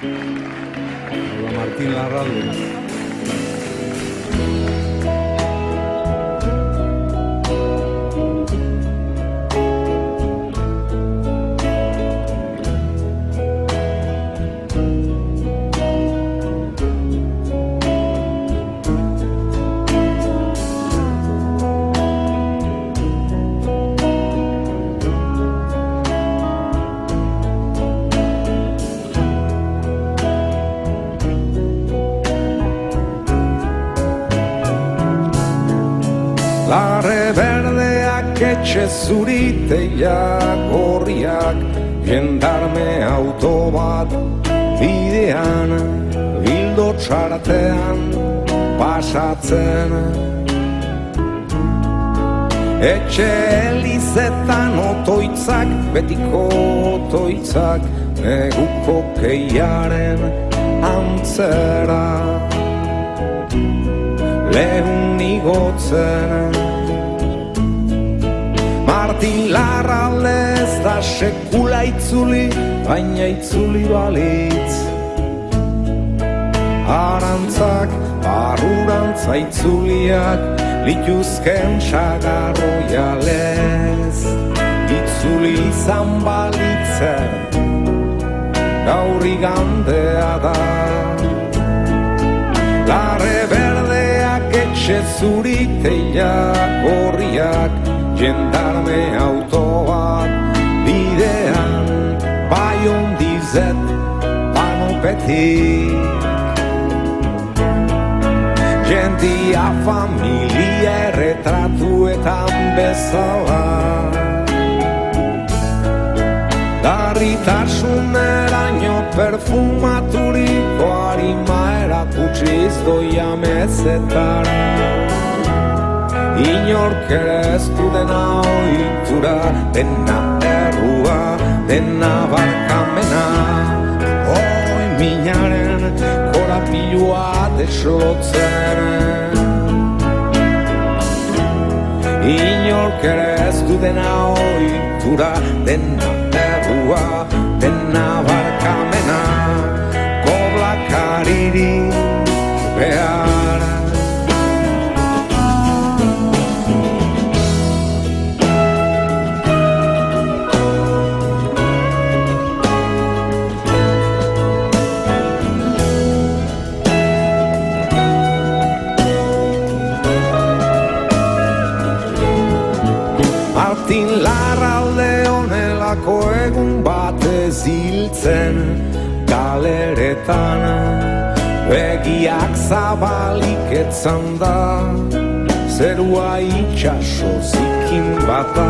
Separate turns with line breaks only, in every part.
Martín Larralde. Larre berdeak etxe zuriteiak gorriak Gendarme auto bat bidean Bildo txartean pasatzen. Etxe elizetan otoitzak, betiko otoitzak Neguko keiaren antzera lehun igotzen. Martin Larralde da sekula itzuli, baina itzuli balitz. Arantzak, barurantza itzuliak, lituzken sagarro jalez berdeak etxe zuriteiak horriak Jendarme autoak. Bidean Bai ondizet panopetik Jendia familia erretratuetan bezala. Darritasuneraino perfumaturiko harima erakutsiz doia mezetara Inork ere ez du dena oitura, dena errua, dena barkamena. Oi minaren korapilua deslotzen. Inork ere ez du dena oitura, dena errua, Martin Larralde honelako egun batez hiltzen galeretan. Begiak zabalik etzan da Zerua itxaso zikin bata.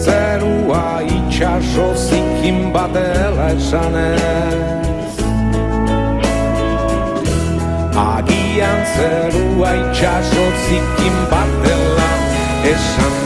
Zerua itxaso zikin batela esanez. Agian zerua itxaso zikin batela esanez